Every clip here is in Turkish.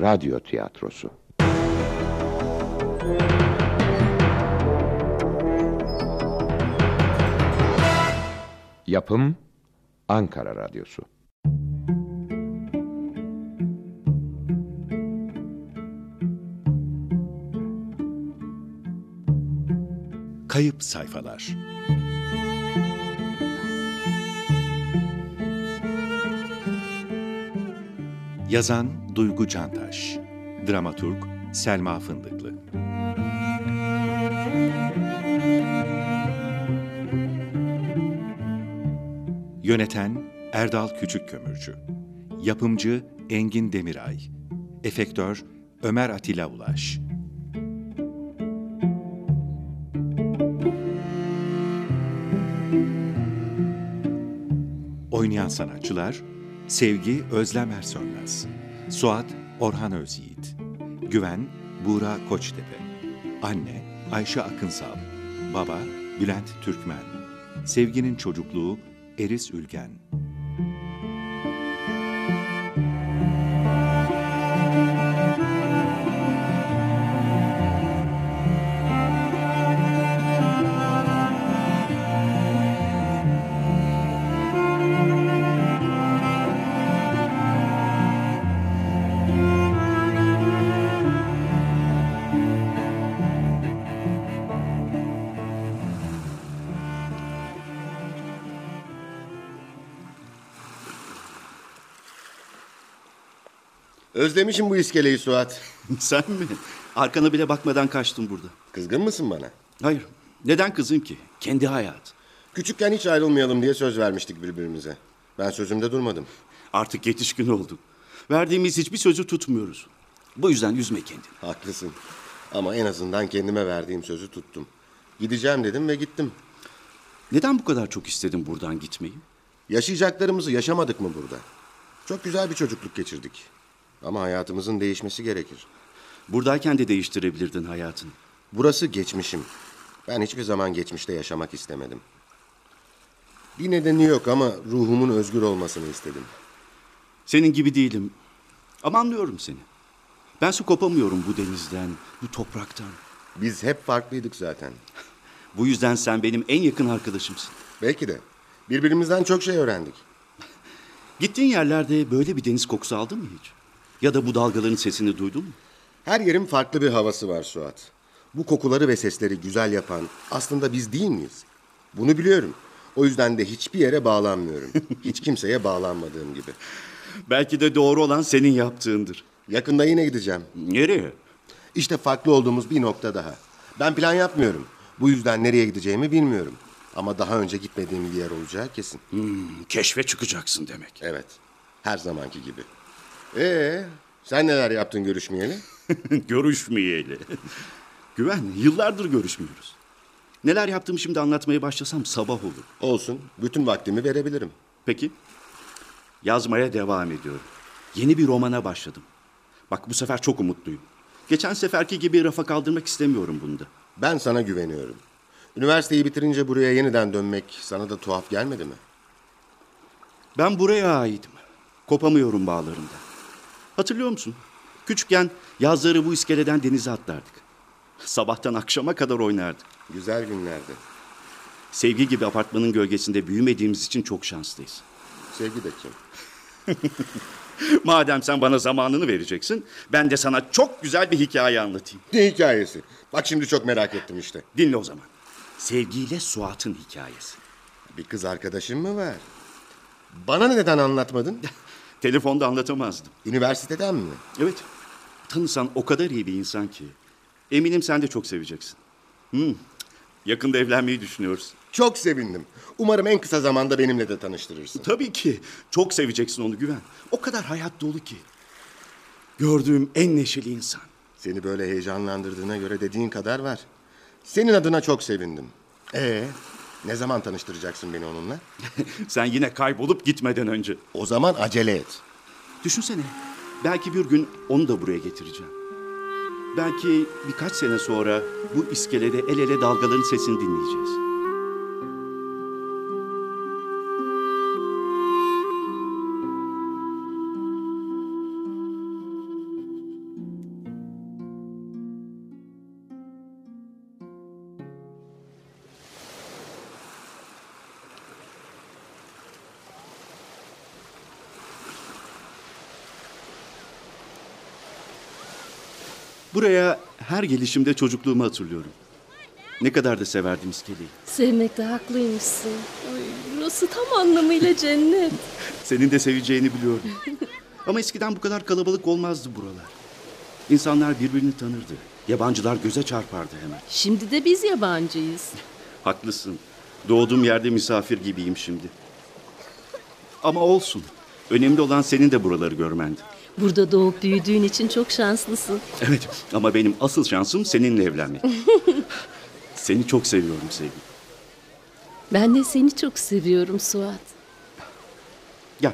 Radyo Tiyatrosu. Yapım Ankara Radyosu. Kayıp Sayfalar. Yazan Duygu Cantaş. Dramaturg Selma Fındıklı. Yöneten Erdal Küçükkömürcü Yapımcı Engin Demiray. Efektör Ömer Atilla Ulaş. Oynayan sanatçılar Sevgi Özlem Ersönmez Suat Orhan Özyiğit. Güven Buğra Koçtepe. Anne Ayşe Akınsal. Baba Bülent Türkmen. Sevginin çocukluğu Eris Ülgen Özlemişim bu iskeleyi Suat. Sen mi? Arkana bile bakmadan kaçtın burada. Kızgın mısın bana? Hayır. Neden kızayım ki? Kendi hayat. Küçükken hiç ayrılmayalım diye söz vermiştik birbirimize. Ben sözümde durmadım. Artık yetişkin olduk. Verdiğimiz hiçbir sözü tutmuyoruz. Bu yüzden üzme kendini. Haklısın. Ama en azından kendime verdiğim sözü tuttum. Gideceğim dedim ve gittim. Neden bu kadar çok istedin buradan gitmeyi? Yaşayacaklarımızı yaşamadık mı burada? Çok güzel bir çocukluk geçirdik. Ama hayatımızın değişmesi gerekir. Buradayken de değiştirebilirdin hayatını. Burası geçmişim. Ben hiçbir zaman geçmişte yaşamak istemedim. Bir nedeni yok ama ruhumun özgür olmasını istedim. Senin gibi değilim. Ama anlıyorum seni. Ben su kopamıyorum bu denizden, bu topraktan. Biz hep farklıydık zaten. Bu yüzden sen benim en yakın arkadaşımsın. Belki de. Birbirimizden çok şey öğrendik. Gittiğin yerlerde böyle bir deniz kokusu aldın mı hiç? Ya da bu dalgaların sesini duydun mu? Her yerin farklı bir havası var Suat. Bu kokuları ve sesleri güzel yapan aslında biz değil miyiz? Bunu biliyorum. O yüzden de hiçbir yere bağlanmıyorum. Hiç kimseye bağlanmadığım gibi. Belki de doğru olan senin yaptığındır. Yakında yine gideceğim. Nereye? İşte farklı olduğumuz bir nokta daha. Ben plan yapmıyorum. Bu yüzden nereye gideceğimi bilmiyorum. Ama daha önce gitmediğim bir yer olacağı kesin. Hmm, keşfe çıkacaksın demek. Evet. Her zamanki gibi. Ee, sen neler yaptın görüşmeyeli? Görüşmeyeli. Güven, yıllardır görüşmüyoruz. Neler yaptığımı şimdi anlatmaya başlasam sabah olur. Olsun. Bütün vaktimi verebilirim. Peki. Yazmaya devam ediyorum. Yeni bir romana başladım. Bak bu sefer çok umutluyum. Geçen seferki gibi rafa kaldırmak istemiyorum bunda. Ben sana güveniyorum. Üniversiteyi bitirince buraya yeniden dönmek sana da tuhaf gelmedi mi? Ben buraya aitim. Kopamıyorum bağlarında. Hatırlıyor musun? Küçükken yazları bu iskeleden denize atlardık. Sabahtan akşama kadar oynardık. Güzel günlerdi. Sevgi gibi apartmanın gölgesinde büyümediğimiz için çok şanslıyız. Sevgi de kim? Madem sen bana zamanını vereceksin, ben de sana çok güzel bir hikaye anlatayım. Ne hikayesi? Bak şimdi çok merak ettim işte. Dinle o zaman. Sevgiyle Suat'ın hikayesi. Bir kız arkadaşın mı var? Bana neden anlatmadın? Telefonda anlatamazdım. Üniversiteden mi? Evet, tanısan o kadar iyi bir insan ki. Eminim sen de çok seveceksin. Hmm, yakında evlenmeyi düşünüyoruz. Çok sevindim. Umarım en kısa zamanda benimle de tanıştırırsın. Tabii ki. Çok seveceksin onu Güven. O kadar hayat dolu ki. Gördüğüm en neşeli insan. Seni böyle heyecanlandırdığına göre dediğin kadar var. Senin adına çok sevindim. Ee, ne zaman tanıştıracaksın beni onunla? Sen yine kaybolup gitmeden önce. O zaman acele et. Düşünsene. Belki bir gün onu da buraya getireceğim. Belki birkaç sene sonra bu iskelede el ele dalgaların sesini dinleyeceğiz. Buraya her gelişimde çocukluğumu hatırlıyorum. Ne kadar da severdim iskeleyi. Sevmekte haklıymışsın. Ay, burası tam anlamıyla cennet. Senin de seveceğini biliyorum. Ama eskiden bu kadar kalabalık olmazdı buralar. İnsanlar birbirini tanırdı. Yabancılar göze çarpardı hemen. Şimdi de biz yabancıyız. Haklısın. Doğduğum yerde misafir gibiyim şimdi. Ama olsun. Önemli olan senin de buraları görmendi. Burada doğup büyüdüğün için çok şanslısın. Evet ama benim asıl şansım seninle evlenmek. Seni çok seviyorum sevgilim. Ben de seni çok seviyorum Suat. Gel.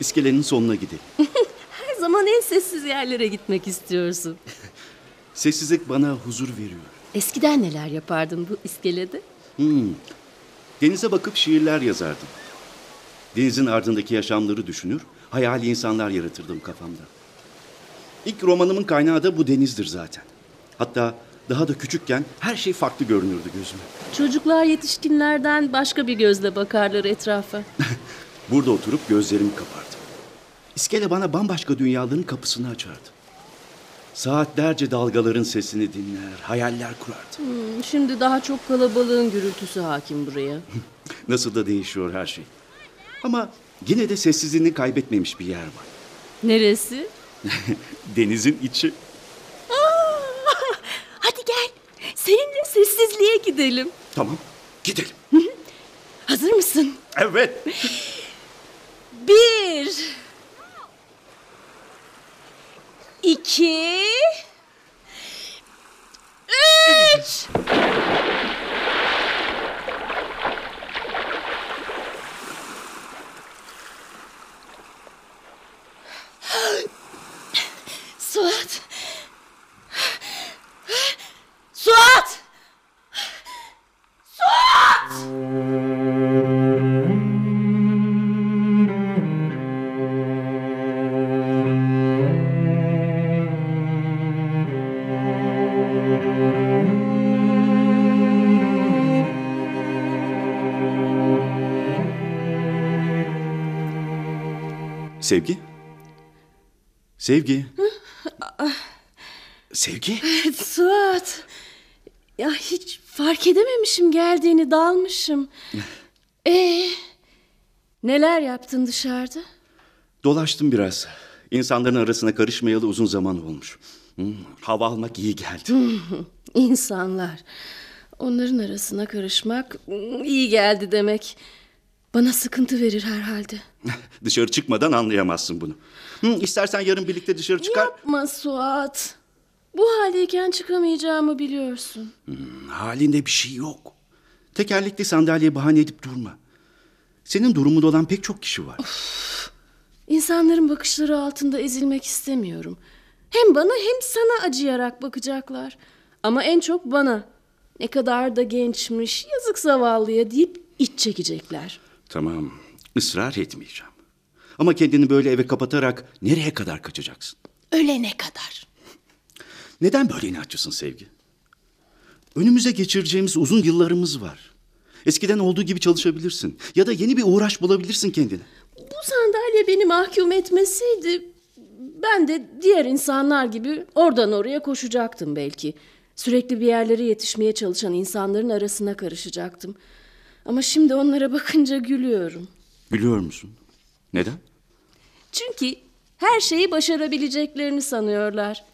İskelenin sonuna gidelim. Her zaman en sessiz yerlere gitmek istiyorsun. Sessizlik bana huzur veriyor. Eskiden neler yapardın bu iskelede? Denize bakıp şiirler yazardım. Denizin ardındaki yaşamları düşünür, hayali insanlar yaratırdım kafamda. İlk romanımın kaynağı da bu denizdir zaten. Hatta daha da küçükken her şey farklı görünürdü gözüme. Çocuklar yetişkinlerden başka bir gözle bakarlar etrafa. Burada oturup gözlerimi kapardım. İskele bana bambaşka dünyaların kapısını açardı. Saatlerce dalgaların sesini dinler, hayaller kurardım. Hmm, Şimdi daha çok kalabalığın gürültüsü hakim buraya. Nasıl da değişiyor her şey. Ama yine de sessizliğini kaybetmemiş bir yer var. Neresi? Denizin içi. Hadi gel. Seninle sessizliğe gidelim. Tamam, gidelim. Hazır mısın? Evet. Bir. İki. Üç. Sevgi? Sevgi? Sevgi? Suat. Ya hiç fark edememişim geldiğini dalmışım. Ee, neler yaptın dışarıda? Dolaştım biraz. İnsanların arasına karışmayalı uzun zaman olmuş. Hmm, hava almak iyi geldi. İnsanlar. Onların arasına karışmak mm, iyi geldi demek. Bana sıkıntı verir herhalde. Dışarı çıkmadan anlayamazsın bunu. Hmm, istersen yarın birlikte dışarı çıkar. Yapma Suat. Bu haldeyken çıkamayacağımı biliyorsun. Halinde bir şey yok. Tekerlekli sandalye bahane edip durma. Senin durumunda olan pek çok kişi var. İnsanların bakışları altında ezilmek istemiyorum. Hem bana hem sana acıyarak bakacaklar. Ama en çok bana. Ne kadar da gençmiş, yazık zavallıya deyip iç çekecekler. Tamam, ısrar etmeyeceğim. Ama kendini böyle eve kapatarak nereye kadar kaçacaksın? Ölene kadar. Neden böyle inatçısın sevgi? Önümüze geçireceğimiz uzun yıllarımız var. Eskiden olduğu gibi çalışabilirsin. Ya da yeni bir uğraş bulabilirsin kendine. Bu sandalye beni mahkum etmeseydi ben de diğer insanlar gibi oradan oraya koşacaktım belki. Sürekli bir yerlere yetişmeye çalışan insanların arasına karışacaktım. Ama şimdi onlara bakınca gülüyorum. Biliyor musun? Neden? Çünkü her şeyi başarabileceklerini sanıyorlar.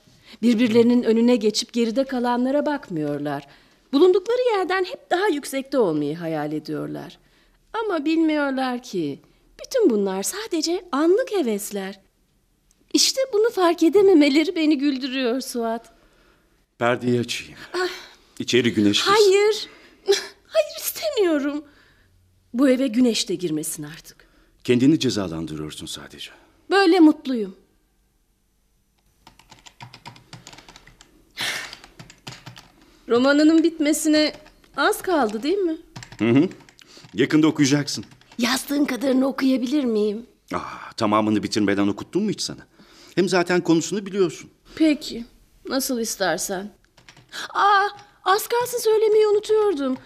Birbirlerinin önüne geçip geride kalanlara bakmıyorlar. Bulundukları yerden hep daha yüksekte olmayı hayal ediyorlar. Ama bilmiyorlar ki bütün bunlar sadece anlık hevesler. İşte bunu fark edememeleri beni güldürüyor Suat. Perdeyi açayım. İçeri güneş. Hayır. Hayır istemiyorum. Bu eve güneş de girmesin artık. Kendini cezalandırıyorsun sadece. Böyle mutluyum. Romanının bitmesine az kaldı değil mi? Yakında okuyacaksın. Yazdığın kadarını okuyabilir miyim? Ah, tamamını bitirmeden okuttum mu hiç sana? Hem zaten konusunu biliyorsun. Peki. Nasıl istersen. Aa, az kalsın söylemeyi unutuyordum.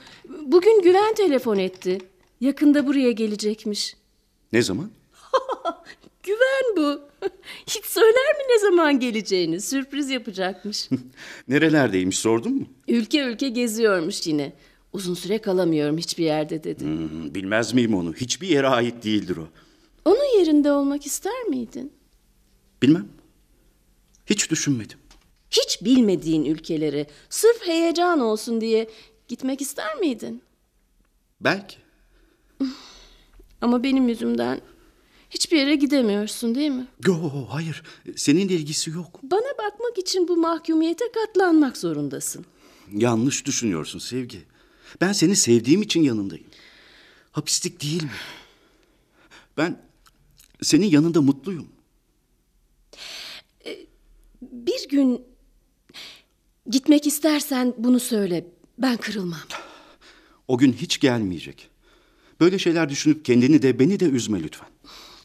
Bugün Güven telefon etti. Yakında buraya gelecekmiş. Ne zaman? Güven bu. Hiç söyler mi ne zaman geleceğini? Sürpriz yapacakmış. Nerelerdeymiş sordun mu? ülke ülke geziyormuş yine. Uzun süre kalamıyorum hiçbir yerde dedi. Hmm, Bilmez miyim onu? Hiçbir yere ait değildir o. Onun yerinde olmak ister miydin? Bilmem. Hiç düşünmedim. Hiç bilmediğin ülkelere sırf heyecan olsun diye gitmek ister miydin? Belki. Ama benim yüzümden hiçbir yere gidemiyorsun değil mi? Yo hayır. Seninle ilgisi yok. Bana bakmak için bu mahkumiyete katlanmak zorundasın. Yanlış düşünüyorsun Sevgi. Ben seni sevdiğim için yanındayım. Hapislik değil mi? Ben senin yanında mutluyum. Bir gün gitmek istersen bunu söyle. Ben kırılmam. O gün hiç gelmeyecek. Böyle şeyler düşünüp kendini de beni de üzme lütfen.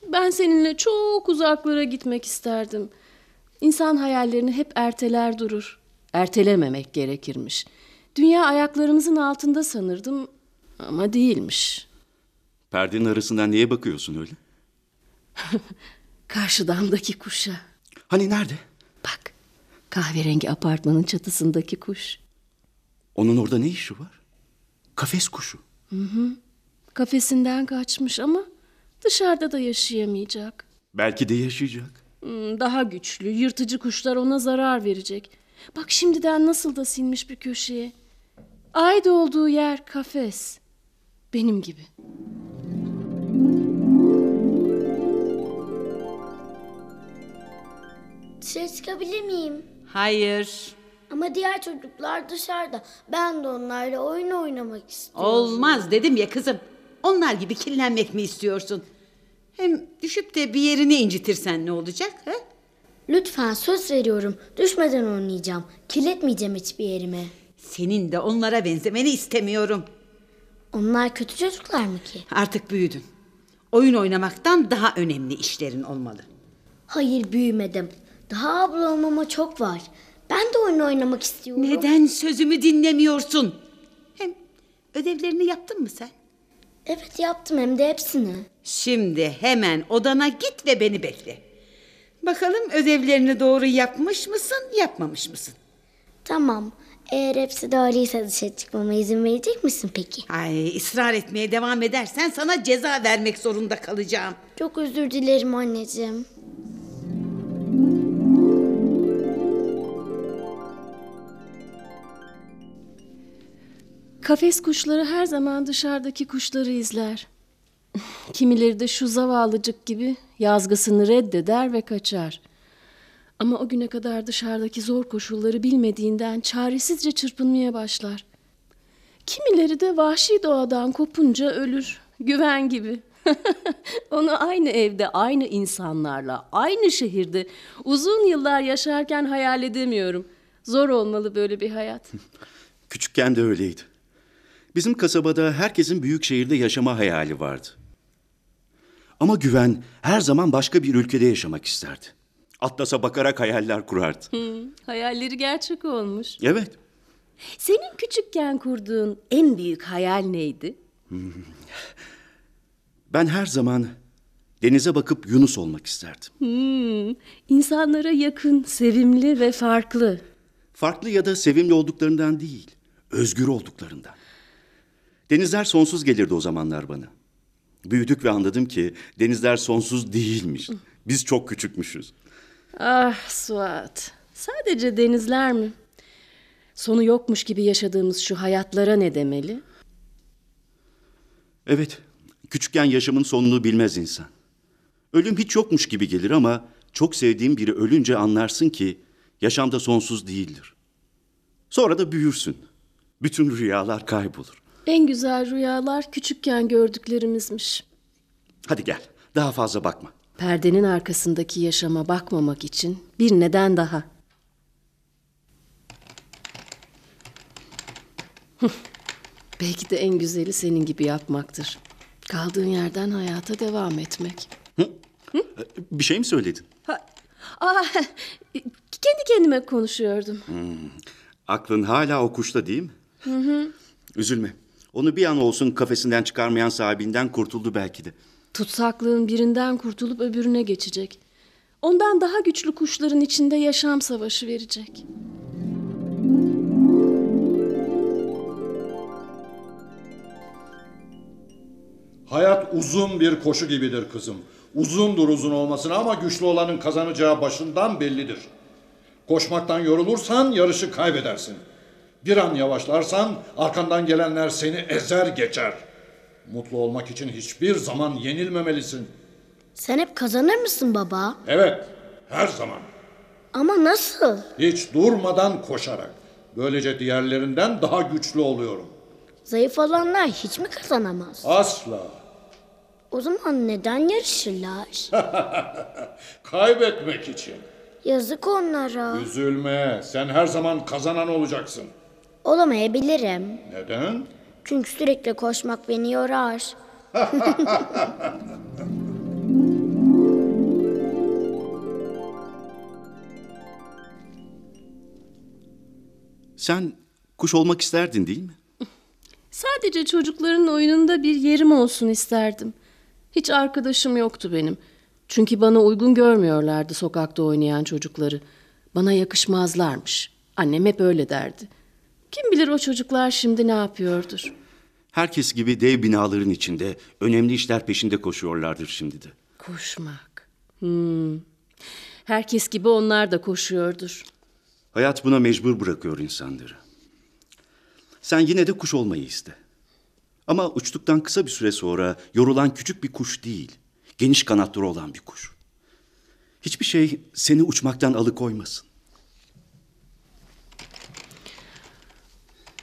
Ben seninle çok uzaklara gitmek isterdim. İnsan hayallerini hep erteler durur. Ertelememek gerekirmiş. Dünya ayaklarımızın altında sanırdım ama değilmiş. Perdenin arasından niye bakıyorsun öyle? Karşıdamdaki kuşa. Hani nerede? Bak, kahverengi apartmanın çatısındaki kuş. Onun orada ne işi var? Kafes kuşu. Kafesinden kaçmış ama dışarıda da yaşayamayacak. Belki de yaşayacak. Hmm, Daha güçlü, yırtıcı kuşlar ona zarar verecek. Bak şimdiden nasıl da sinmiş bir köşeye. Ait olduğu yer kafes. Benim gibi. Dışarı çıkabilir miyim? Hayır. Ama diğer çocuklar dışarıda. Ben de onlarla oyun oynamak istiyorum. Olmaz dedim ya kızım. Onlar gibi kirlenmek mi istiyorsun? Hem düşüp de bir yerini incitirsen ne olacak? Ha? Lütfen söz veriyorum. Düşmeden oynayacağım. Kirletmeyeceğim hiçbir yerimi. Senin de onlara benzemeni istemiyorum. Onlar kötü çocuklar mı ki? Artık büyüdün. Oyun oynamaktan daha önemli işlerin olmalı. Hayır büyümedim. Daha abla olmama çok var. Ben de oyun oynamak istiyorum. Neden sözümü dinlemiyorsun? Hem ödevlerini yaptın mı sen? Evet yaptım hem de hepsini. Şimdi hemen odana git ve beni bekle. Bakalım ödevlerini doğru yapmış mısın, yapmamış mısın? Tamam. Eğer hepsi doğruysa dışarı çıkmama izin verecek misin peki? Ay ısrar etmeye devam edersen sana ceza vermek zorunda kalacağım. Çok özür dilerim anneciğim. Kafes kuşları her zaman dışarıdaki kuşları izler. Kimileri de şu zavallıcık gibi yazgısını reddeder ve kaçar. Ama o güne kadar dışarıdaki zor koşulları bilmediğinden çaresizce çırpınmaya başlar. Kimileri de vahşi doğadan kopunca ölür. Güven gibi. Onu aynı evde, aynı insanlarla, aynı şehirde uzun yıllar yaşarken hayal edemiyorum. Zor olmalı böyle bir hayat. Küçükken de öyleydi. Bizim kasabada herkesin büyük şehirde yaşama hayali vardı. Ama güven her zaman başka bir ülkede yaşamak isterdi. Atlasa bakarak hayaller kurardı. Hayalleri gerçek olmuş. Evet. Senin küçükken kurduğun en büyük hayal neydi? Ben her zaman denize bakıp Yunus olmak isterdim. Hmm, insanlara yakın, sevimli ve farklı. Farklı ya da sevimli olduklarından değil, özgür olduklarından. Denizler sonsuz gelirdi o zamanlar bana. Büyüdük ve anladım ki denizler sonsuz değilmiş. Biz çok küçükmüşüz. Ah Suat, sadece denizler mi? Sonu yokmuş gibi yaşadığımız şu hayatlara ne demeli? Evet, küçükken yaşamın sonunu bilmez insan. Ölüm hiç yokmuş gibi gelir ama çok sevdiğin biri ölünce anlarsın ki yaşamda sonsuz değildir. Sonra da büyürsün. Bütün rüyalar kaybolur. En güzel rüyalar küçükken gördüklerimizmiş. Hadi gel, daha fazla bakma. Perdenin arkasındaki yaşama bakmamak için bir neden daha. Belki de en güzeli senin gibi yapmaktır. Kaldığın yerden hayata devam etmek. Bir şey mi söyledin? Ha, aa, kendi kendime konuşuyordum. Aklın hala o kuşta değil mi? Üzülme. Onu bir an olsun kafesinden çıkarmayan sahibinden kurtuldu belki de. Tutsaklığın birinden kurtulup öbürüne geçecek. Ondan daha güçlü kuşların içinde yaşam savaşı verecek. Hayat uzun bir koşu gibidir kızım. Uzundur uzun olmasına ama güçlü olanın kazanacağı başından bellidir. Koşmaktan yorulursan yarışı kaybedersin. Bir an yavaşlarsan arkandan gelenler seni ezer geçer. Mutlu olmak için hiçbir zaman yenilmemelisin. Sen hep kazanır mısın baba? Evet, her zaman. Ama nasıl? Hiç durmadan koşarak. Böylece diğerlerinden daha güçlü oluyorum. Zayıf olanlar hiç mi kazanamaz? Asla. O zaman neden yarışırlar? Kaybetmek için. Yazık onlara. Üzülme. Sen her zaman kazanan olacaksın. Olamayabilirim. Neden? Çünkü sürekli koşmak beni yorar. Sen kuş olmak isterdin değil mi? Sadece çocukların oyununda bir yerim olsun isterdim. Hiç arkadaşım yoktu benim. Çünkü bana uygun görmüyorlardı sokakta oynayan çocukları. Bana yakışmazlarmış. Annem hep öyle derdi. Kim bilir o çocuklar şimdi ne yapıyordur. Herkes gibi dev binaların içinde önemli işler peşinde koşuyorlardır şimdi de. Koşmak. Hmm. Herkes gibi onlar da koşuyordur. Hayat buna mecbur bırakıyor insanları. Sen yine de kuş olmayı iste. Ama uçtuktan kısa bir süre sonra yorulan küçük bir kuş değil, geniş kanatları olan bir kuş. Hiçbir şey seni uçmaktan alıkoymasın.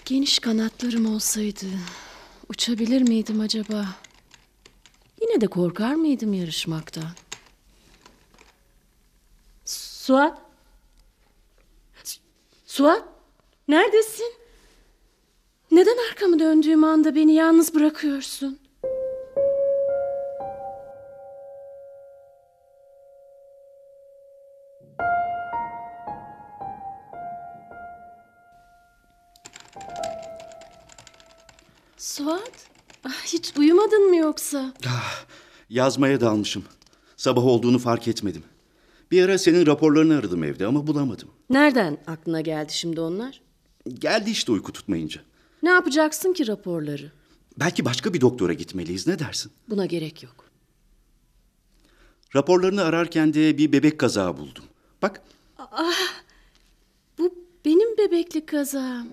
Geniş kanatlarım olsaydı uçabilir miydim acaba? Yine de korkar mıydım yarışmaktan? Suat? Su- Suat? Neredesin? Neden arkamı döndüğüm anda beni yalnız bırakıyorsun? Yoksa? Yazmaya dalmışım. Sabah olduğunu fark etmedim. Bir ara senin raporlarını aradım evde ama bulamadım. Nereden aklına geldi şimdi onlar? Geldi işte uyku tutmayınca. Ne yapacaksın ki raporları? Belki başka bir doktora gitmeliyiz ne dersin? Buna gerek yok. Raporlarını ararken de bir bebek kazağı buldum. Bak Bu benim bebeklik kazağım.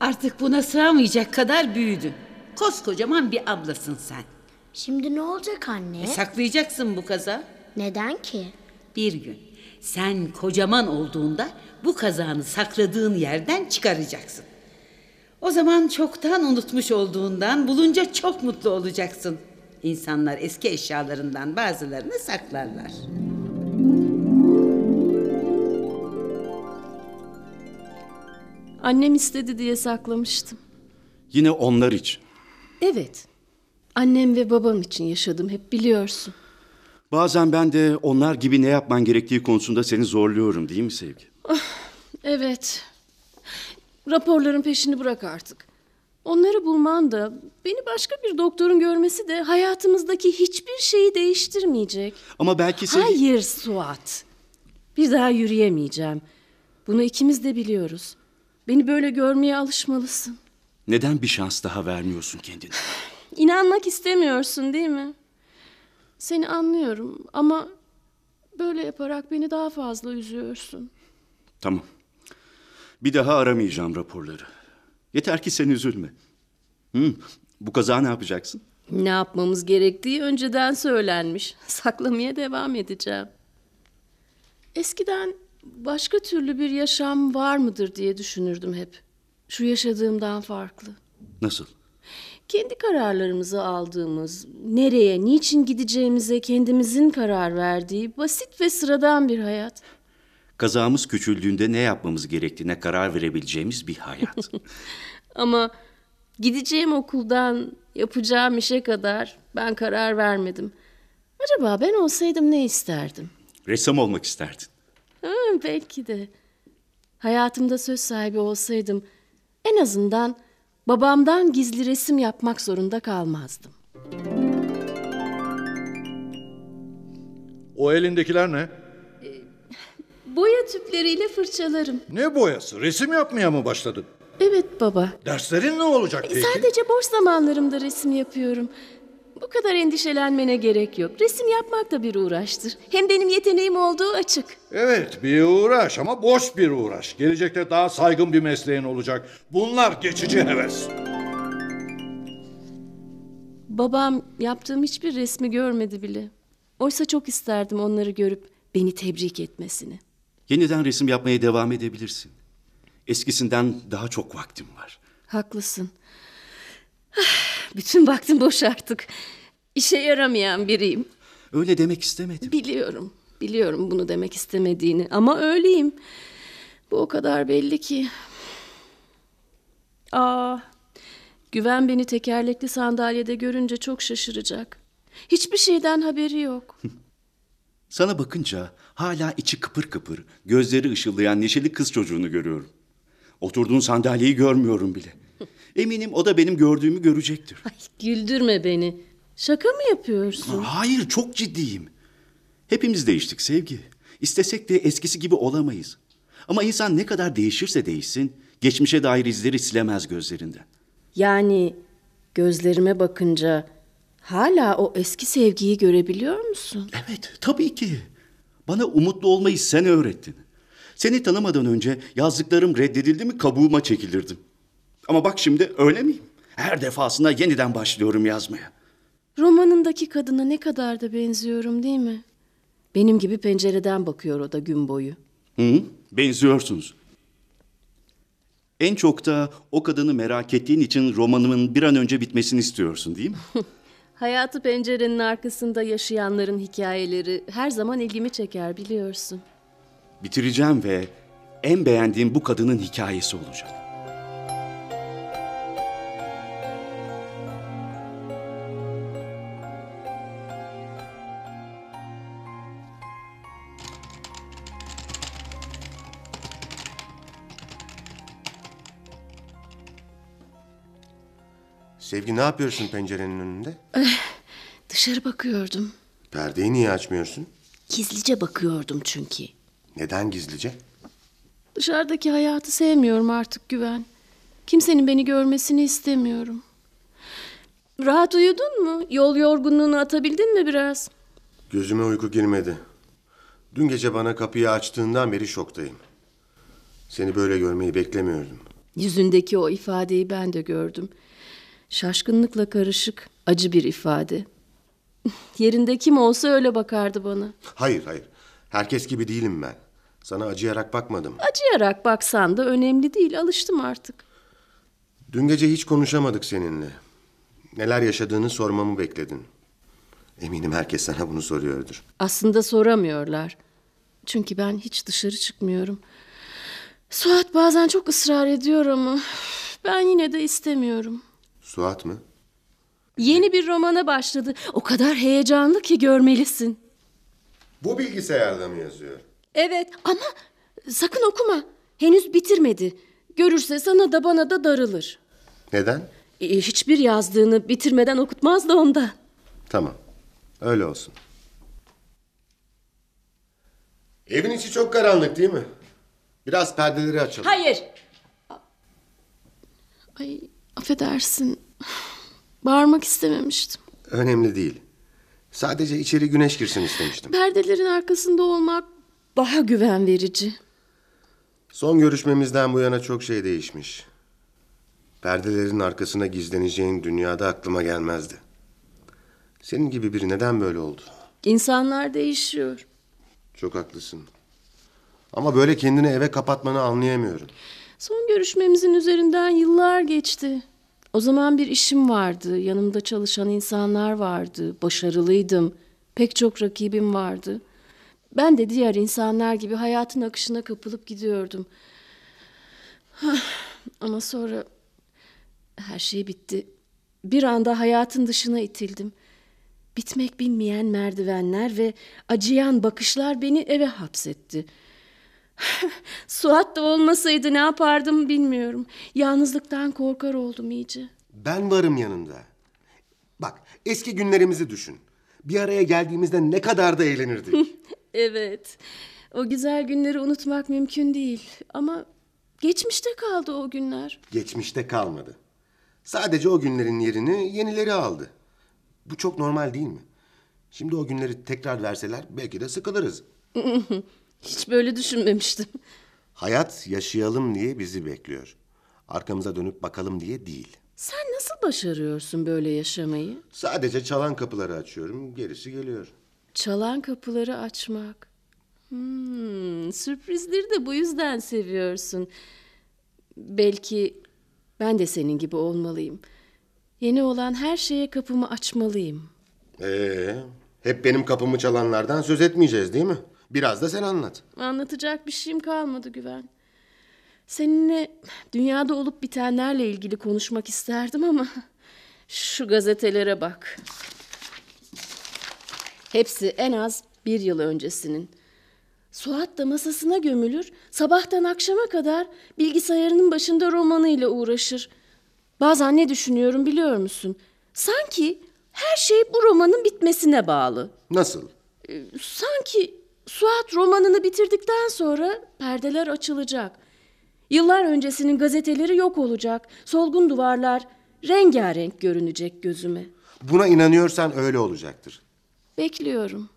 Artık buna sığamayacak kadar büyüdün. Koskocaman bir ablasın sen. Şimdi ne olacak anne? E, saklayacaksın bu kaza. Neden ki? Bir gün sen kocaman olduğunda bu kazağını sakladığın yerden çıkaracaksın. O zaman çoktan unutmuş olduğundan bulunca çok mutlu olacaksın. İnsanlar eski eşyalarından bazılarını saklarlar. Annem istedi diye saklamıştım. yine onlar için. Evet. Annem ve babam için yaşadım hep biliyorsun. Bazen ben de onlar gibi ne yapman gerektiği konusunda seni zorluyorum değil mi Sevgi? Evet. Raporların peşini bırak artık. Onları bulman da beni başka bir doktorun görmesi de hayatımızdaki hiçbir şeyi değiştirmeyecek. Ama belki seni... Hayır Suat. Bir daha yürüyemeyeceğim. Bunu ikimiz de biliyoruz. Beni böyle görmeye alışmalısın. Neden bir şans daha vermiyorsun kendine? İnanmak istemiyorsun değil mi? Seni anlıyorum ama böyle yaparak beni daha fazla üzüyorsun. Tamam. Bir daha aramayacağım raporları. Yeter ki sen üzülme. Hı, bu kaza ne yapacaksın? Ne yapmamız gerektiği önceden söylenmiş. Saklamaya devam edeceğim. Eskiden başka türlü bir yaşam var mıdır diye düşünürdüm hep. Şu yaşadığımdan farklı. Nasıl? Kendi kararlarımızı aldığımız, nereye, niçin gideceğimize kendimizin karar verdiği basit ve sıradan bir hayat. Kazamız küçüldüğünde ne yapmamız gerektiğine karar verebileceğimiz bir hayat. Ama gideceğim okuldan yapacağım işe kadar ben karar vermedim. Acaba ben olsaydım ne isterdim? Ressam olmak isterdin. Ha, belki de. Hayatımda söz sahibi olsaydım En azından babamdan gizli resim yapmak zorunda kalmazdım. O elindekiler ne? Boya tüpleriyle fırçalarım. Ne boyası? Resim yapmaya mı başladın? Evet baba. Derslerin ne olacak peki? Sadece boş zamanlarımda resim yapıyorum. Bu kadar endişelenmene gerek yok. Resim yapmak da bir uğraştır. Hem benim yeteneğim olduğu açık. Evet bir uğraş ama boş bir uğraş. Gelecekte daha saygın bir mesleğin olacak. Bunlar geçici heves. Babam yaptığım hiçbir resmi görmedi bile. Oysa çok isterdim onları görüp beni tebrik etmesini. Yeniden resim yapmaya devam edebilirsin. Eskisinden daha çok vaktim var. Haklısın. Bütün vaktim boş artık. İşe yaramayan biriyim. Öyle demek istemedim. Biliyorum. Biliyorum bunu demek istemediğini ama öyleyim. Bu o kadar belli ki. Aa, Güven beni tekerlekli sandalyede görünce çok şaşıracak. Hiçbir şeyden haberi yok. Sana bakınca hala içi kıpır kıpır, gözleri ışıldayan neşeli kız çocuğunu görüyorum. Oturduğun sandalyeyi görmüyorum bile. Eminim o da benim gördüğümü görecektir. Ay, güldürme beni. Şaka mı yapıyorsun? Hayır, çok ciddiyim. Hepimiz değiştik sevgi. İstesek de eskisi gibi olamayız. Ama insan ne kadar değişirse değişsin, geçmişe dair izleri silemez gözlerinden. Yani gözlerime bakınca hala o eski sevgiyi görebiliyor musun? Evet, tabii ki. Bana umutlu olmayı sen öğrettin. Seni tanımadan önce yazdıklarım reddedildi mi kabuğuma çekilirdim. Ama bak şimdi öyle miyim? Her defasında yeniden başlıyorum yazmaya. Romanındaki kadına ne kadar da benziyorum değil mi? Benim gibi pencereden bakıyor o da gün boyu. Hı, benziyorsunuz. En çok da o kadını merak ettiğin için romanımın bir an önce bitmesini istiyorsun değil mi? Hayatı pencerenin arkasında yaşayanların hikayeleri her zaman ilgimi çeker biliyorsun. Bitireceğim ve en beğendiğim bu kadının hikayesi olacak. Sevgi ne yapıyorsun pencerenin önünde? Dışarı bakıyordum. Perdeyi niye açmıyorsun? Gizlice bakıyordum çünkü. Neden gizlice? Dışarıdaki hayatı sevmiyorum artık Güven. Kimsenin beni görmesini istemiyorum. Rahat uyudun mu? Yol yorgunluğunu atabildin mi biraz? Gözüme uyku girmedi. Dün gece bana kapıyı açtığından beri şoktayım. Seni böyle görmeyi beklemiyordum. Yüzündeki o ifadeyi ben de gördüm. Şaşkınlıkla karışık, acı bir ifade. Yerinde kim olsa öyle bakardı bana. Hayır hayır. Herkes gibi değilim ben. Sana acıyarak bakmadım. Acıyarak baksan da önemli değil, alıştım artık. Dün gece hiç konuşamadık seninle. Neler yaşadığını sormamı bekledin. Eminim herkes sana bunu soruyordur. Aslında soramıyorlar. Çünkü ben hiç dışarı çıkmıyorum. Suat bazen çok ısrar ediyor ama ben yine de istemiyorum. Suat mı? Yeni bir romana başladı. O kadar heyecanlı ki görmelisin. Bu bilgisayarda mı yazıyor? Evet ama sakın okuma. Henüz bitirmedi. Görürse sana da bana da darılır. Neden? E, hiçbir yazdığını bitirmeden okutmaz da ondan. Tamam. Öyle olsun. Evin içi çok karanlık değil mi? Biraz perdeleri açalım. Hayır. Ay affedersin. Bağırmak istememiştim. Önemli değil. Sadece içeri güneş girsin istemiştim. Perdelerin arkasında olmak daha güven verici. Son görüşmemizden bu yana çok şey değişmiş. Perdelerin arkasına gizleneceğin dünyada aklıma gelmezdi. Senin gibi biri neden böyle oldu? İnsanlar değişiyor. Çok haklısın. Ama böyle kendini eve kapatmanı anlayamıyorum. Son görüşmemizin üzerinden yıllar geçti. O zaman bir işim vardı, yanımda çalışan insanlar vardı, başarılıydım, pek çok rakibim vardı. Ben de diğer insanlar gibi hayatın akışına kapılıp gidiyordum. Hah, Ama sonra her şey bitti. Bir anda hayatın dışına itildim. Bitmek bilmeyen merdivenler ve acıyan bakışlar beni eve hapsetti. Suat da olmasaydı ne yapardım bilmiyorum. Yalnızlıktan korkar oldum iyice. Ben varım yanında. Bak eski günlerimizi düşün. Bir araya geldiğimizde ne kadar da eğlenirdik. Evet. O güzel günleri unutmak mümkün değil. Ama geçmişte kaldı o günler. Geçmişte kalmadı. Sadece o günlerin yerini yenileri aldı. Bu çok normal değil mi? Şimdi o günleri tekrar verseler belki de sıkılırız. Hiç böyle düşünmemiştim. Hayat yaşayalım diye bizi bekliyor. Arkamıza dönüp bakalım diye değil. Sen nasıl başarıyorsun böyle yaşamayı? Sadece çalan kapıları açıyorum, gerisi geliyor. Çalan kapıları açmak. Hmm, sürprizleri de bu yüzden seviyorsun. Belki ben de senin gibi olmalıyım. Yeni olan her şeye kapımı açmalıyım. Ee, hep benim kapımı çalanlardan söz etmeyeceğiz değil mi? Biraz da sen anlat. Anlatacak bir şeyim kalmadı Güven. Seninle dünyada olup bitenlerle ilgili konuşmak isterdim ama şu gazetelere bak. Hepsi en az bir yıl öncesinin. Suat da masasına gömülür, sabahtan akşama kadar bilgisayarının başında romanıyla uğraşır. Bazen ne düşünüyorum biliyor musun? Sanki her şey bu romanın bitmesine bağlı. Nasıl? Sanki Suat romanını bitirdikten sonra perdeler açılacak. Yıllar öncesinin gazeteleri yok olacak. Solgun duvarlar rengarenk görünecek gözüme. Buna inanıyorsan öyle olacaktır. Bekliyorum.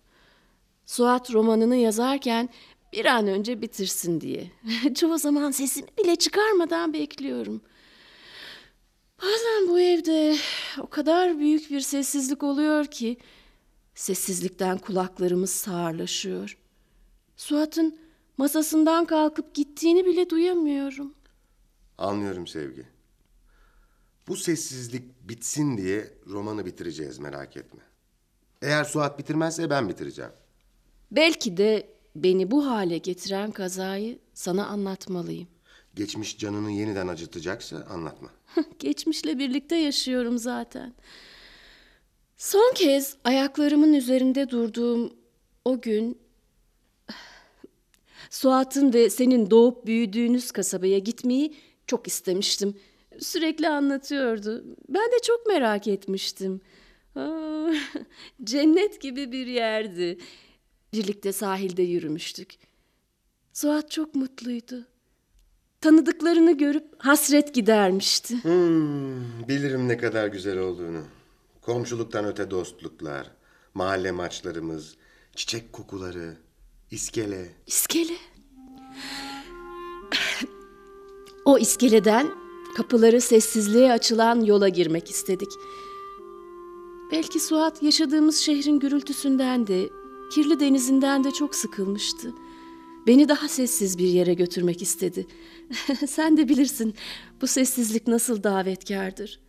Suat romanını yazarken bir an önce bitirsin diye. Çoğu zaman sesimi bile çıkarmadan bekliyorum. Bazen bu evde o kadar büyük bir sessizlik oluyor ki sessizlikten kulaklarımız sağırlaşıyor. Suat'ın masasından kalkıp gittiğini bile duyamıyorum. Anlıyorum sevgi. Bu sessizlik bitsin diye romanı bitireceğiz merak etme. Eğer Suat bitirmezse ben bitireceğim. Belki de beni bu hale getiren kazayı sana anlatmalıyım. Geçmiş canını yeniden acıtacaksa anlatma. Geçmişle birlikte yaşıyorum zaten. Son kez ayaklarımın üzerinde durduğum o gün Suat'ın ve senin doğup büyüdüğünüz kasabaya gitmeyi çok istemiştim. Sürekli anlatıyordu. Ben de çok merak etmiştim. Aa, cennet gibi bir yerdi. Birlikte sahilde yürümüştük. Suat çok mutluydu. Tanıdıklarını görüp hasret gidermişti. Hmm, bilirim ne kadar güzel olduğunu. Komşuluktan öte dostluklar, mahalle maçlarımız, çiçek kokuları, iskele. İskele. O iskeleden kapıları sessizliğe açılan yola girmek istedik. Belki Suat yaşadığımız şehrin gürültüsünden de, kirli denizinden de çok sıkılmıştı. Beni daha sessiz bir yere götürmek istedi. Sen de bilirsin bu sessizlik nasıl davetkardır.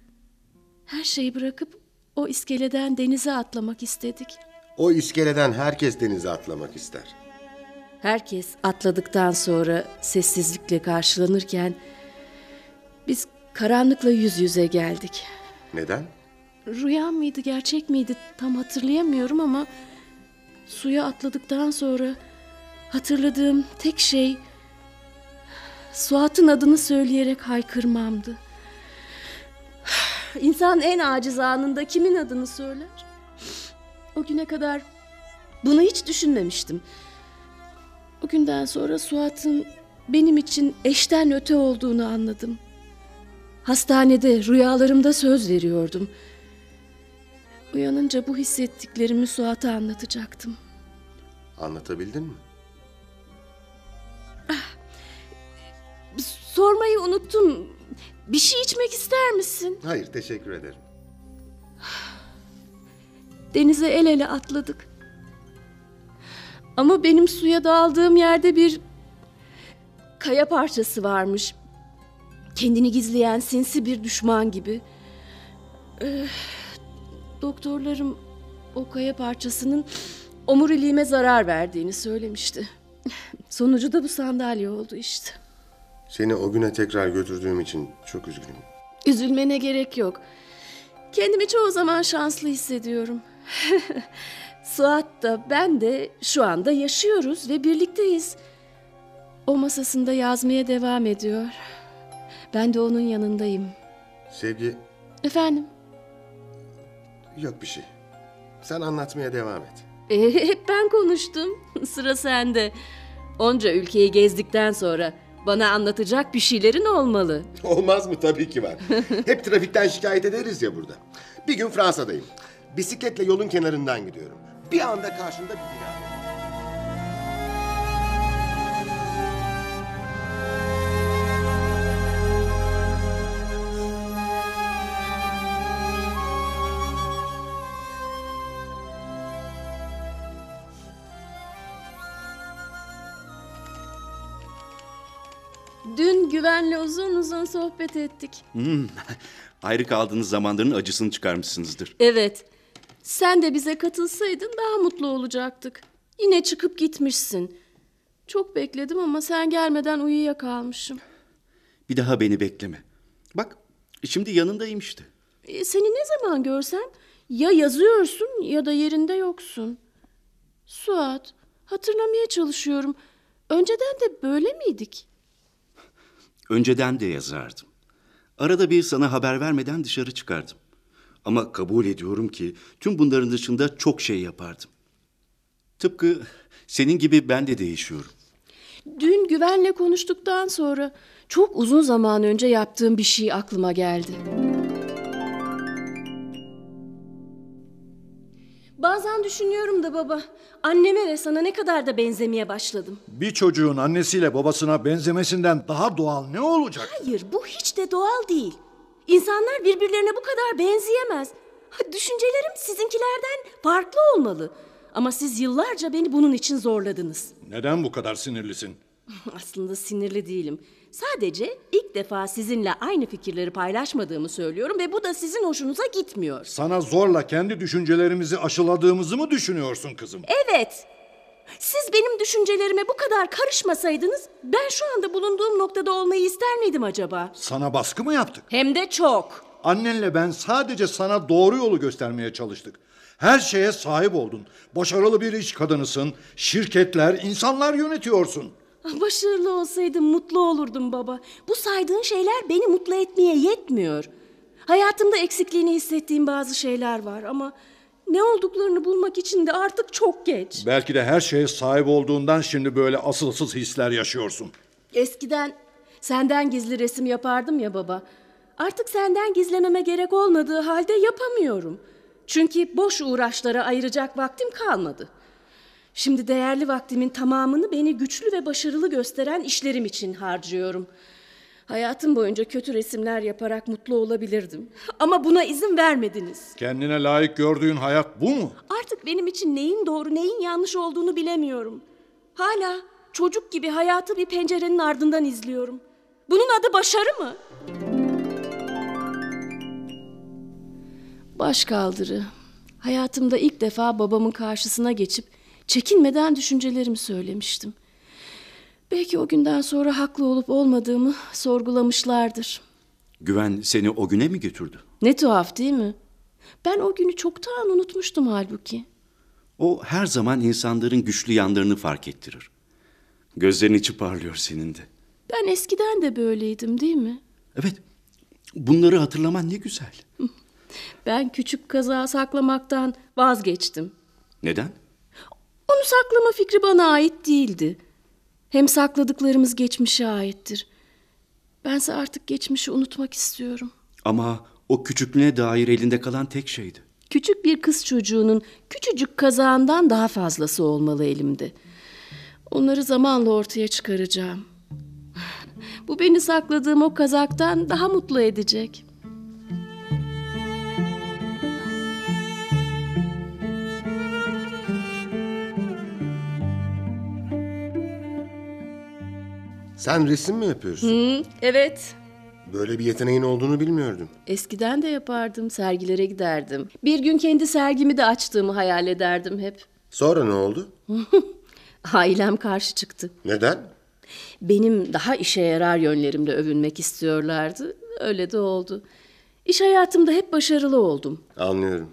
Her şeyi bırakıp o iskeleden denize atlamak istedik. O iskeleden herkes denize atlamak ister. Herkes atladıktan sonra sessizlikle karşılanırken biz karanlıkla yüz yüze geldik. Neden? Rüya mıydı, gerçek miydi tam hatırlayamıyorum ama suya atladıktan sonra hatırladığım tek şey Suat'ın adını söyleyerek haykırmamdı. İnsan en aciz anında kimin adını söyler? O güne kadar bunu hiç düşünmemiştim. O günden sonra Suat'ın benim için eşten öte olduğunu anladım. Hastanede rüyalarımda söz veriyordum. Uyanınca bu hissettiklerimi Suat'a anlatacaktım. Anlatabildin mi? Sormayı unuttum. Bir şey içmek ister misin? Hayır, teşekkür ederim. Denize el ele atladık. Ama benim suya daldığım yerde bir kaya parçası varmış. Kendini gizleyen sinsi bir düşman gibi. Ee, doktorlarım o kaya parçasının omuriliğime zarar verdiğini söylemişti. Sonucu da bu sandalye oldu işte. Seni o güne tekrar götürdüğüm için çok üzgünüm. Üzülmene gerek yok. Kendimi çoğu zaman şanslı hissediyorum. Suat da ben de şu anda yaşıyoruz ve birlikteyiz. O masasında yazmaya devam ediyor. Ben de onun yanındayım. Sevgi Efendim? yok bir şey. Sen anlatmaya devam et. Ee, hep ben konuştum. Sıra sende. Onca ülkeyi gezdikten sonra bana anlatacak bir şeylerin olmalı. Olmaz mı? Tabii ki var. Hep trafikten şikayet ederiz ya burada. Bir gün Fransa'dayım. Bisikletle yolun kenarından gidiyorum. Bir anda karşımda bir bina. Dün güvenle uzun uzun sohbet ettik. Ayrı kaldığınız zamanların acısını çıkarmışsınızdır. Evet. Sen de bize katılsaydın daha mutlu olacaktık. Yine çıkıp gitmişsin. Çok bekledim ama sen gelmeden uyuyakalmışım. Bir daha beni bekleme. Bak şimdi yanındayım işte. E, seni ne zaman görsem ya yazıyorsun ya da yerinde yoksun. Suat, hatırlamaya çalışıyorum. Önceden de böyle miydik? Önceden de yazardım. Arada bir sana haber vermeden dışarı çıkardım. Ama kabul ediyorum ki tüm bunların dışında çok şey yapardım. Tıpkı senin gibi ben de değişiyorum. Dün güvenle konuştuktan sonra çok uzun zaman önce yaptığım bir şey aklıma geldi. Bazen düşünüyorum da baba, anneme ve sana ne kadar da benzemeye başladım. Bir çocuğun annesiyle babasına benzemesinden daha doğal ne olacak? Hayır, bu hiç de doğal değil. İnsanlar birbirlerine bu kadar benzeyemez. Düşüncelerim sizinkilerden farklı olmalı. Ama siz yıllarca beni bunun için zorladınız. Neden bu kadar sinirlisin? Aslında sinirli değilim. Sadece ilk defa sizinle aynı fikirleri paylaşmadığımı söylüyorum ve bu da sizin hoşunuza gitmiyor. Sana zorla kendi düşüncelerimizi aşıladığımızı mı düşünüyorsun kızım? Evet. Siz benim düşüncelerime bu kadar karışmasaydınız ben şu anda bulunduğum noktada olmayı ister miydim acaba? Sana baskı mı yaptık? Hem de çok. Annenle ben sadece sana doğru yolu göstermeye çalıştık. Her şeye sahip oldun. Başarılı bir iş kadınısın. Şirketler, insanlar yönetiyorsun. Başarılı olsaydım mutlu olurdum baba. Bu saydığın şeyler beni mutlu etmeye yetmiyor. Hayatımda eksikliğini hissettiğim bazı şeyler var ama ne olduklarını bulmak için de artık çok geç. Belki de her şeye sahip olduğundan şimdi böyle asılsız hisler yaşıyorsun. Eskiden senden gizli resim yapardım ya baba. Artık senden gizlememe gerek olmadığı halde yapamıyorum. Çünkü boş uğraşlara ayıracak vaktim kalmadı. Şimdi değerli vaktimin tamamını beni güçlü ve başarılı gösteren işlerim için harcıyorum. Hayatım boyunca kötü resimler yaparak mutlu olabilirdim. Ama buna izin vermediniz. Kendine layık gördüğün hayat bu mu? Artık benim için neyin doğru neyin yanlış olduğunu bilemiyorum. Hala çocuk gibi hayatı bir pencerenin ardından izliyorum. Bunun adı başarı mı? Başkaldırı. Hayatımda ilk defa babamın karşısına geçip çekinmeden düşüncelerimi söylemiştim. Belki o günden sonra haklı olup olmadığımı sorgulamışlardır. Güven seni o güne mi götürdü? Ne tuhaf değil mi? Ben o günü çoktan unutmuştum halbuki. O her zaman insanların güçlü yanlarını fark ettirir. Gözlerin içi parlıyor senin de. Ben eskiden de böyleydim değil mi? Evet, bunları hatırlaman ne güzel. Ben küçük kaza saklamaktan vazgeçtim. Neden? Onu saklama fikri bana ait değildi. Hem sakladıklarımız geçmişe aittir. Bense artık geçmişi unutmak istiyorum. Ama o küçüklüğüne dair elinde kalan tek şeydi. Küçük bir kız çocuğunun küçücük kazağından daha fazlası olmalı elimde. Onları zamanla ortaya çıkaracağım. Bu beni sakladığım o kazaktan daha mutlu edecek. Sen resim mi yapıyorsun? Hı, evet, Böyle bir yeteneğin olduğunu bilmiyordum. eskiden de yapardım, sergilere giderdim. Bir gün kendi sergimi de açtığımı hayal ederdim hep. Sonra ne oldu? Ailem karşı çıktı. Neden? Benim daha işe yarar yönlerimle övünmek istiyorlardı. Öyle de oldu. İş hayatımda hep başarılı oldum. Anlıyorum.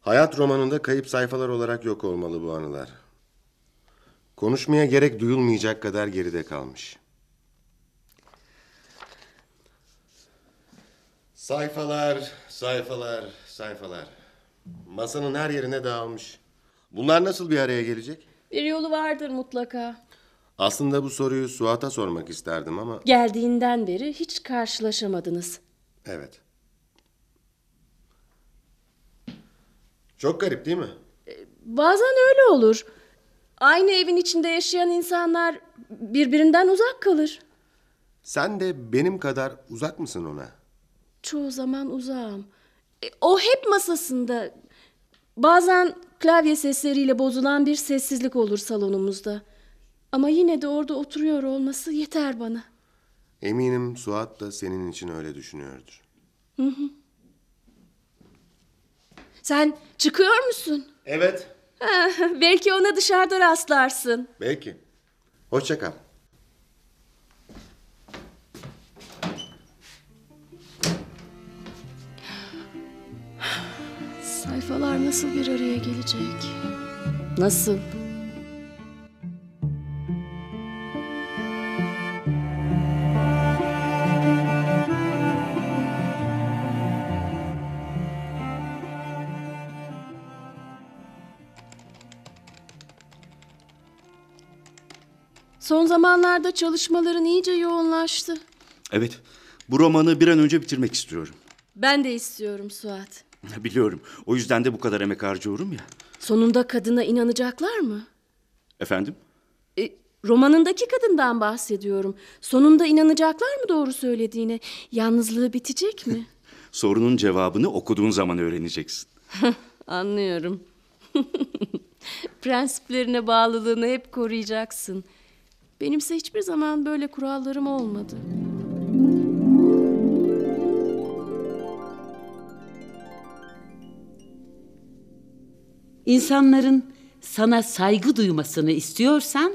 Hayat romanında kayıp sayfalar olarak yok olmalı bu anılar. Konuşmaya gerek duyulmayacak kadar geride kalmış. Sayfalar, sayfalar, sayfalar. Masanın her yerine dağılmış. Bunlar nasıl bir araya gelecek? Bir yolu vardır mutlaka. Aslında bu soruyu Suat'a sormak isterdim ama... Geldiğinden beri hiç karşılaşamadınız. Evet. Çok garip değil mi? Bazen öyle olur. Aynı evin içinde yaşayan insanlar birbirinden uzak kalır. Sen de benim kadar uzak mısın ona? Çoğu zaman uzağım. E, O hep masasında. Bazen klavye sesleriyle bozulan bir sessizlik olur salonumuzda. Ama yine de orada oturuyor olması yeter bana. Eminim Suat da senin için öyle düşünüyordur. Sen çıkıyor musun? Evet. Ha, belki ona dışarıda rastlarsın. Belki. Hoşça kal. Sayfalar nasıl bir araya gelecek? Nasıl? Son zamanlarda çalışmaların iyice yoğunlaştı. Evet, bu romanı bir an önce bitirmek istiyorum. Ben de istiyorum Suat. Biliyorum, o yüzden de bu kadar emek harcıyorum ya. Sonunda kadına inanacaklar mı? Efendim? E, romanındaki kadından bahsediyorum. Sonunda inanacaklar mı doğru söylediğine? Yalnızlığı bitecek mi? Sorunun cevabını okuduğun zaman öğreneceksin. Anlıyorum. Prensiplerine bağlılığını hep koruyacaksın. Benimse hiçbir zaman böyle kurallarım olmadı. İnsanların sana saygı duymasını istiyorsan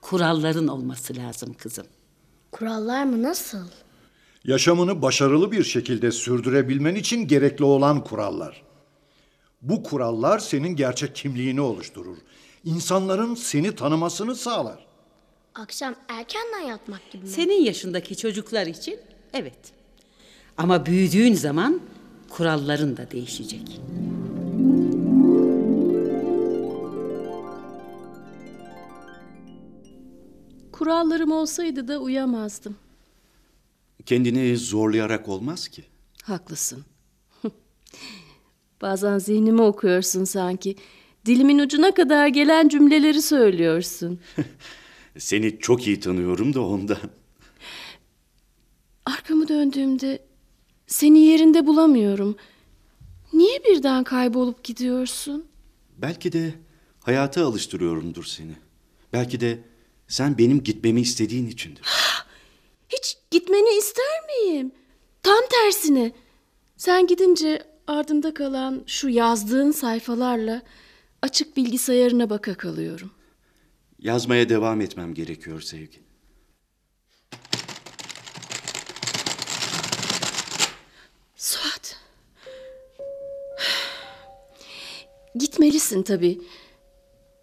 kuralların olması lazım kızım. Kurallar mı nasıl? Yaşamını başarılı bir şekilde sürdürebilmen için gerekli olan kurallar. Bu kurallar senin gerçek kimliğini oluşturur. İnsanların seni tanımasını sağlar. Akşam erkenden yatmak gibi mi? Senin yaşındaki çocuklar için evet. Ama büyüdüğün zaman kuralların da değişecek. Kurallarım olsaydı da uyamazdım. Kendini zorlayarak olmaz ki. Haklısın. Bazen zihnimi okuyorsun sanki. Dilimin ucuna kadar gelen cümleleri söylüyorsun. Seni çok iyi tanıyorum da ondan. Arkamı döndüğümde seni yerinde bulamıyorum. Niye birden kaybolup gidiyorsun? Belki de hayata alıştırıyorumdur seni. Belki de sen benim gitmemi istediğin içindir. Hiç gitmeni ister miyim? Tam tersine. Sen gidince ardımda kalan şu yazdığın sayfalarla açık bilgisayarına baka kalıyorum. Yazmaya devam etmem gerekiyor sevgi. Suat. Gitmelisin tabii.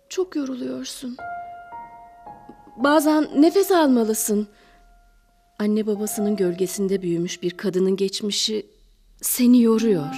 Çok yoruluyorsun. Bazen nefes almalısın. Anne babasının gölgesinde büyümüş bir kadının geçmişi seni yoruyor.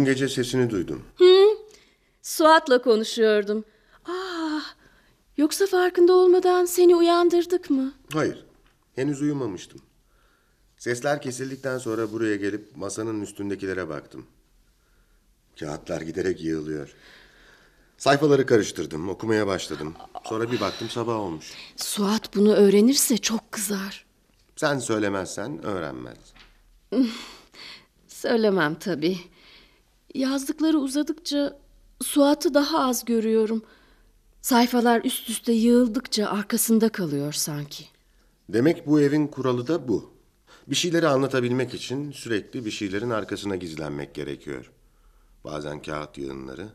Dün gece sesini duydum. Suat'la konuşuyordum. Ah, yoksa farkında olmadan seni uyandırdık mı? Hayır. Henüz uyumamıştım. Sesler kesildikten sonra buraya gelip masanın üstündekilere baktım. Kağıtlar giderek yığılıyor. Sayfaları karıştırdım, okumaya başladım. Sonra bir baktım sabah olmuş. Suat bunu öğrenirse çok kızar. Sen söylemezsen öğrenmez. Söylemem tabii. Yazdıkları uzadıkça Suat'ı daha az görüyorum. Sayfalar üst üste yığıldıkça arkasında kalıyor sanki. Demek bu evin kuralı da bu. Bir şeyleri anlatabilmek için sürekli bir şeylerin arkasına gizlenmek gerekiyor. Bazen kağıt yığınları,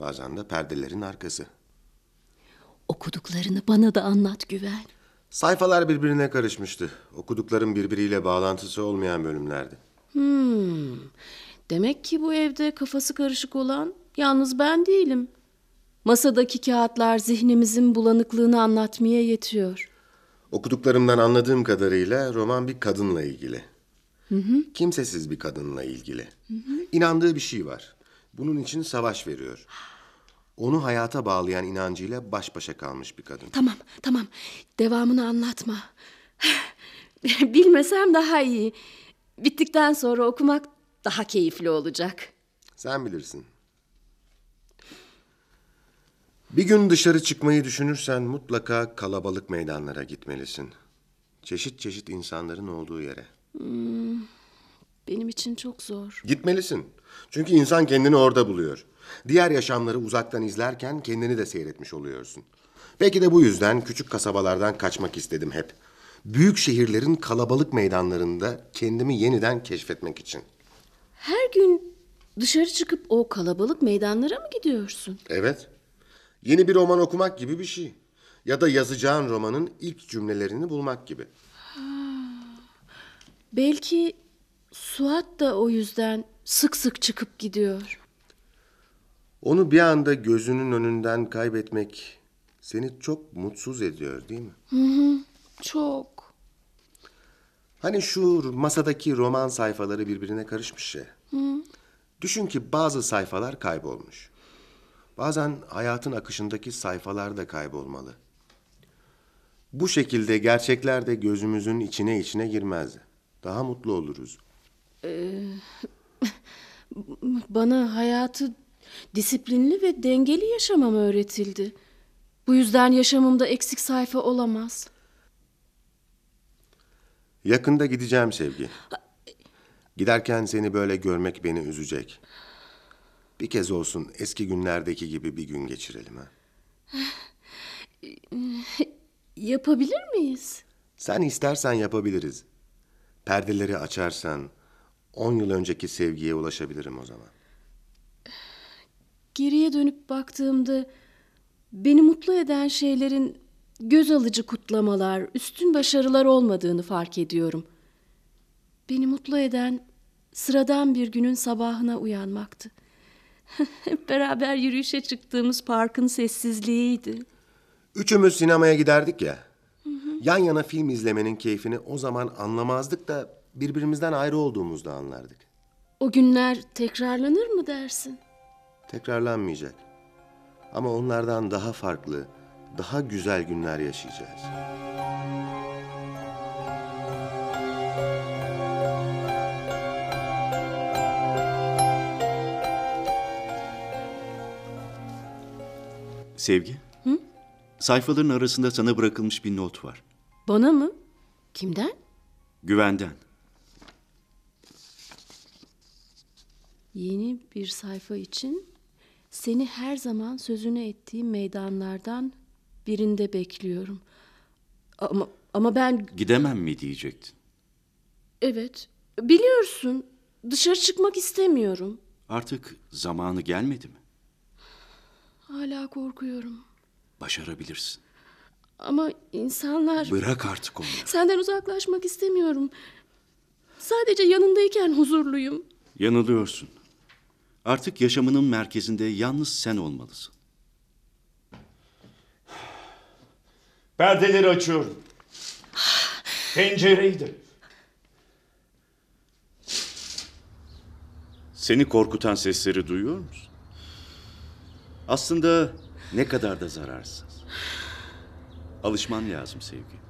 bazen de perdelerin arkası. Okuduklarını bana da anlat Güven. Sayfalar birbirine karışmıştı. Okuduklarım birbiriyle bağlantısı olmayan bölümlerdi. Demek ki bu evde kafası karışık olan yalnız ben değilim. Masadaki kağıtlar zihnimizin bulanıklığını anlatmaya yetiyor. Okuduklarımdan anladığım kadarıyla roman bir kadınla ilgili. Kimsesiz bir kadınla ilgili. İnandığı bir şey var. Bunun için savaş veriyor. Onu hayata bağlayan inancıyla baş başa kalmış bir kadın. Tamam, tamam. Devamını anlatma. Bilmesem daha iyi. Bittikten sonra okumak daha keyifli olacak. Sen bilirsin. Bir gün dışarı çıkmayı düşünürsen mutlaka kalabalık meydanlara gitmelisin. Çeşit çeşit insanların olduğu yere. Benim için çok zor. Gitmelisin. Çünkü insan kendini orada buluyor. Diğer yaşamları uzaktan izlerken kendini de seyretmiş oluyorsun. Belki de bu yüzden küçük kasabalardan kaçmak istedim hep. Büyük şehirlerin kalabalık meydanlarında kendimi yeniden keşfetmek için. Her gün dışarı çıkıp o kalabalık meydanlara mı gidiyorsun? Evet. Yeni bir roman okumak gibi bir şey. Ya da yazacağın romanın ilk cümlelerini bulmak gibi. Belki Suat da o yüzden sık sık çıkıp gidiyor. Onu bir anda gözünün önünden kaybetmek seni çok mutsuz ediyor değil mi? Çok. Hani şu masadaki roman sayfaları birbirine karışmış ya. Düşün ki bazı sayfalar kaybolmuş. Bazen hayatın akışındaki sayfalar da kaybolmalı. Bu şekilde gerçekler de gözümüzün içine içine girmez. Daha mutlu oluruz. Bana hayatı disiplinli ve dengeli yaşamam öğretildi. Bu yüzden yaşamımda eksik sayfa olamaz. Yakında gideceğim sevgi. Giderken seni böyle görmek beni üzecek. Bir kez olsun eski günlerdeki gibi bir gün geçirelim ha. Yapabilir miyiz? Sen istersen yapabiliriz. Perdeleri açarsan on yıl önceki sevgiye ulaşabilirim o zaman. Geriye dönüp baktığımda beni mutlu eden şeylerin göz alıcı kutlamalar, üstün başarılar olmadığını fark ediyorum. Beni mutlu eden sıradan bir günün sabahına uyanmaktı. Hep beraber yürüyüşe çıktığımız parkın sessizliğiydi. Üçümüz sinemaya giderdik ya. Yan yana film izlemenin keyfini o zaman anlamazdık da birbirimizden ayrı olduğumuzda anlardık. O günler tekrarlanır mı dersin? Tekrarlanmayacak. Ama onlardan daha farklı, daha güzel günler yaşayacağız. Sevgi. Sayfaların arasında sana bırakılmış bir not var. Bana mı? Kimden? Güvenden. Yeni bir sayfa için seni her zaman sözünü ettiğim meydanlardan birinde bekliyorum. Ama ama ben Gidemem mi diyecektin. evet biliyorsun dışarı çıkmak istemiyorum. Artık zamanı gelmedi mi? Hala korkuyorum. Başarabilirsin. Ama insanlar Bırak artık onları. senden uzaklaşmak istemiyorum. Sadece yanındayken huzurluyum. Yanılıyorsun. Artık yaşamının merkezinde yalnız sen olmalısın. Perdeleri açıyorum. Pencereyi de. Seni korkutan sesleri duyuyor musun? Aslında ne kadar da zararsız. Alışman lazım sevgi.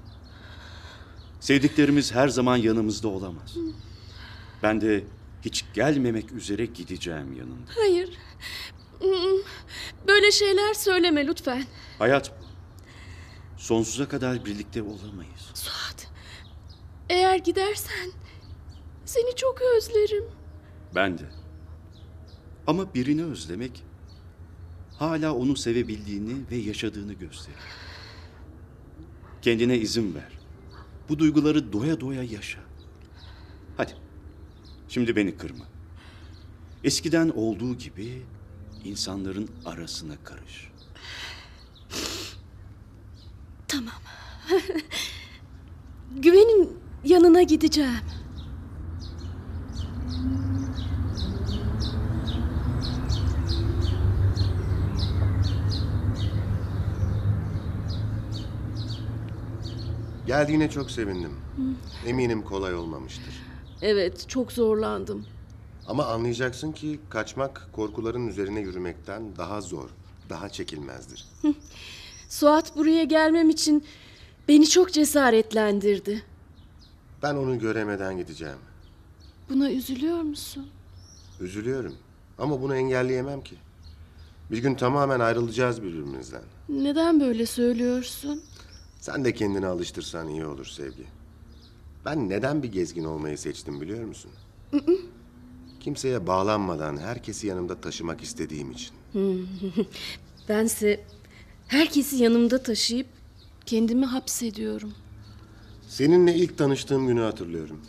Sevdiklerimiz her zaman yanımızda olamaz. Ben de hiç gelmemek üzere gideceğim yanında. Hayır. Mm, Böyle şeyler söyleme lütfen. Hayat bu. Sonsuza kadar birlikte olamayız. Suat. Eğer gidersen seni çok özlerim. Ben de. Ama birini özlemek hala onu sevebildiğini ve yaşadığını gösterir. Kendine izin ver. Bu duyguları doya doya yaşa. Şimdi beni kırma. Eskiden olduğu gibi insanların arasına karış. Tamam. Güvenin yanına gideceğim. Geldiğine çok sevindim. Eminim kolay olmamıştır. Evet, çok zorlandım. Ama anlayacaksın ki kaçmak korkuların üzerine yürümekten daha zor, daha çekilmezdir. Suat buraya gelmem için beni çok cesaretlendirdi. Ben onu göremeden gideceğim. Buna üzülüyor musun? Üzülüyorum ama bunu engelleyemem ki. Bir gün tamamen ayrılacağız birbirimizden. Neden böyle söylüyorsun? Sen de kendini alıştırsan iyi olur sevgi. Ben neden bir gezgin olmayı seçtim biliyor musun? Kimseye bağlanmadan herkesi yanımda taşımak istediğim için. Bense herkesi yanımda taşıyıp kendimi hapsediyorum. Seninle ilk tanıştığım günü hatırlıyorum.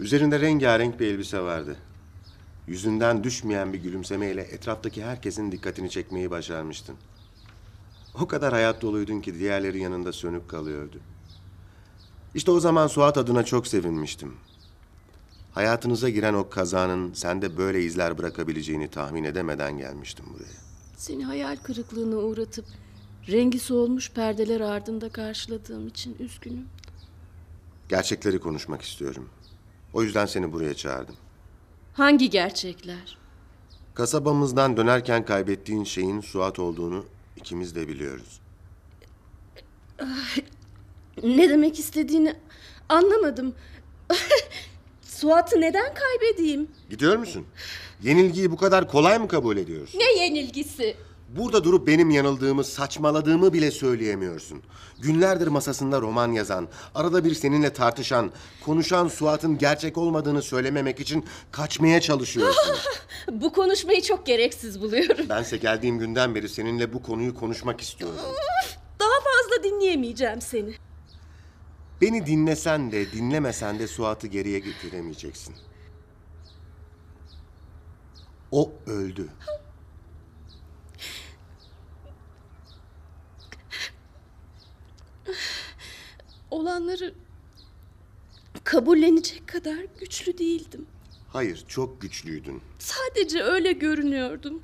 Üzerinde rengarenk bir elbise vardı. Yüzünden düşmeyen bir gülümsemeyle etraftaki herkesin dikkatini çekmeyi başarmıştın. O kadar hayat doluydun ki diğerleri yanında sönük kalıyordu. İşte o zaman Suat adına çok sevinmiştim. Hayatınıza giren o kazanın sende böyle izler bırakabileceğini tahmin edemeden gelmiştim buraya. Seni hayal kırıklığına uğratıp rengi solmuş perdeler ardında karşıladığım için üzgünüm. Gerçekleri konuşmak istiyorum. O yüzden seni buraya çağırdım. Hangi gerçekler? Kasabamızdan dönerken kaybettiğin şeyin Suat olduğunu ikimiz de biliyoruz. Ne demek istediğini anlamadım. Suat'ı neden kaybedeyim? Gidiyor musun? Yenilgiyi bu kadar kolay mı kabul ediyorsun? Ne yenilgisi? Burada durup benim yanıldığımı, saçmaladığımı bile söyleyemiyorsun. Günlerdir masasında roman yazan, arada bir seninle tartışan, konuşan Suat'ın gerçek olmadığını söylememek için kaçmaya çalışıyorsun. Bu konuşmayı çok gereksiz buluyorum. Bense geldiğim günden beri seninle bu konuyu konuşmak istiyorum. Daha fazla dinleyemeyeceğim seni. Beni dinlesen de dinlemesen de Suat'ı geriye getiremeyeceksin. O öldü. Olanları kabullenecek kadar güçlü değildim. Hayır, çok güçlüydün. Sadece öyle görünüyordum.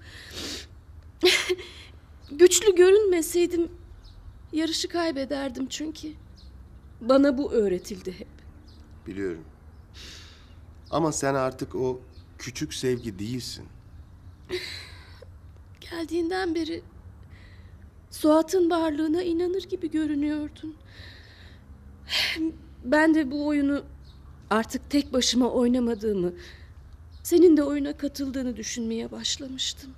Güçlü görünmeseydim yarışı kaybederdim çünkü. Bana bu öğretildi hep. Biliyorum. Ama sen artık o küçük sevgi değilsin. Geldiğinden beri Suat'ın varlığına inanır gibi görünüyordun. Ben de bu oyunu artık tek başıma oynamadığımı, senin de oyuna katıldığını düşünmeye başlamıştım.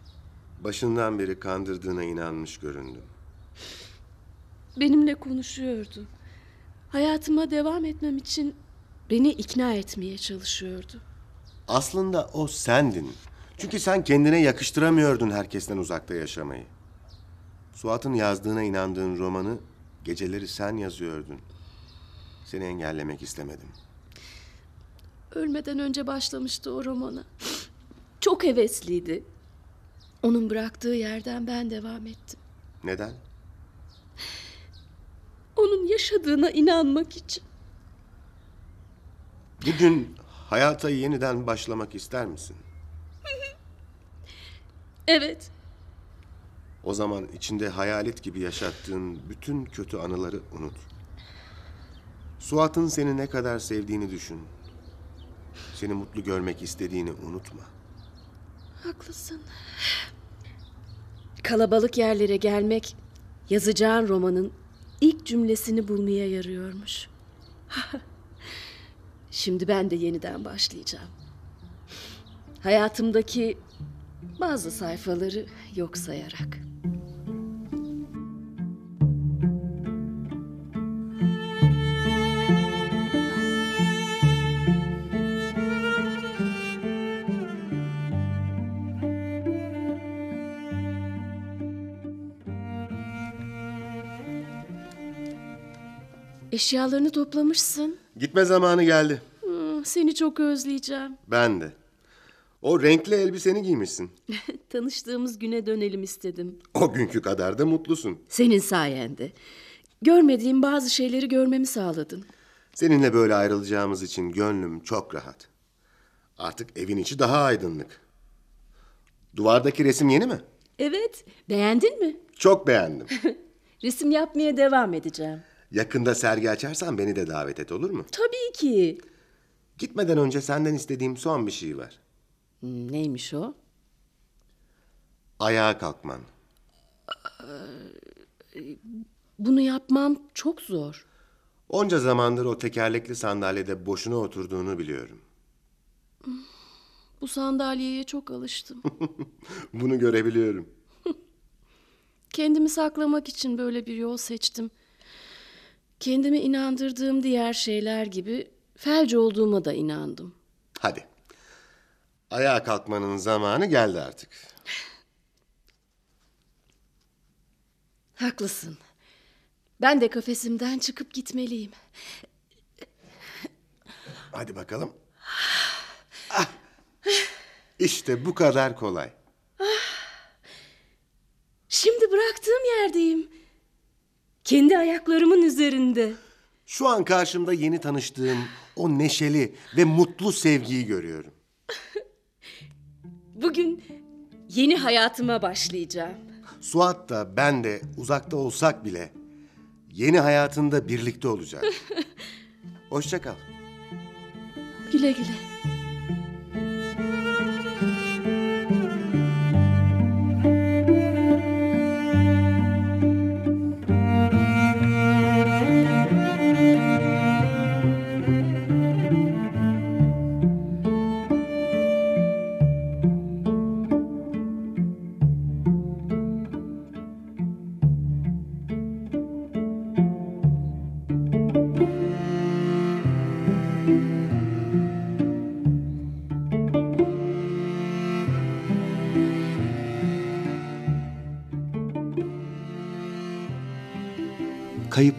Başından beri kandırdığına inanmış göründüm. Benimle konuşuyordu. Hayatıma devam etmem için beni ikna etmeye çalışıyordu. Aslında o sendin. Çünkü sen kendine yakıştıramıyordun herkesten uzakta yaşamayı. Suat'ın yazdığına inandığın romanı geceleri sen yazıyordun. Seni engellemek istemedim. Ölmeden önce başlamıştı o romana. Çok hevesliydi. Onun bıraktığı yerden ben devam ettim. Neden? Onun yaşadığına inanmak için. Bugün hayata yeniden başlamak ister misin? Evet, O zaman içinde hayalet gibi yaşattığın bütün kötü anıları unut. Suat'ın seni ne kadar sevdiğini düşün. Seni mutlu görmek istediğini unutma. haklısın. Kalabalık yerlere gelmek yazacağın romanın ilk cümlesini bulmaya yarıyormuş. Şimdi ben de yeniden başlayacağım. Hayatımdaki bazı sayfaları yok sayarak. Eşyalarını toplamışsın. Gitme zamanı geldi. Hmm, seni çok özleyeceğim. Ben de. O renkli elbiseni giymişsin. Tanıştığımız güne dönelim istedim. O günkü kadar da mutlusun. Senin sayende. Görmediğim bazı şeyleri görmemi sağladın. Seninle böyle ayrılacağımız için gönlüm çok rahat. Artık evin içi daha aydınlık. Duvardaki resim yeni mi? Evet, beğendin mi? Çok beğendim. Resim yapmaya devam edeceğim. Yakında sergi açarsan beni de davet et olur mu? Tabii ki. Gitmeden önce senden istediğim son bir şey var. Hmm, Neymiş o? Ayağa kalkman. Bunu yapmam çok zor. Onca zamandır o tekerlekli sandalyede boşuna oturduğunu biliyorum. Bu sandalyeye çok alıştım. Bunu görebiliyorum. Kendimi saklamak için böyle bir yol seçtim. Kendimi inandırdığım diğer şeyler gibi felç olduğuma da inandım. Hadi. Ayağa kalkmanın zamanı geldi artık. Haklısın. Ben de kafesimden çıkıp gitmeliyim. Hadi bakalım. Ah. İşte bu kadar kolay. Şimdi bıraktığım yerdeyim. Kendi ayaklarımın üzerinde. Şu an karşımda yeni tanıştığım o neşeli ve mutlu sevgiyi görüyorum. Bugün yeni hayatıma başlayacağım. Suat da ben de uzakta olsak bile yeni hayatında birlikte olacak. Hoşça kal. Güle güle.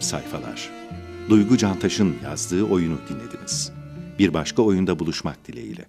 Sayfalar Duygu Cantaş'ın yazdığı oyunu dinlediniz. Bir başka oyunda buluşmak dileğiyle.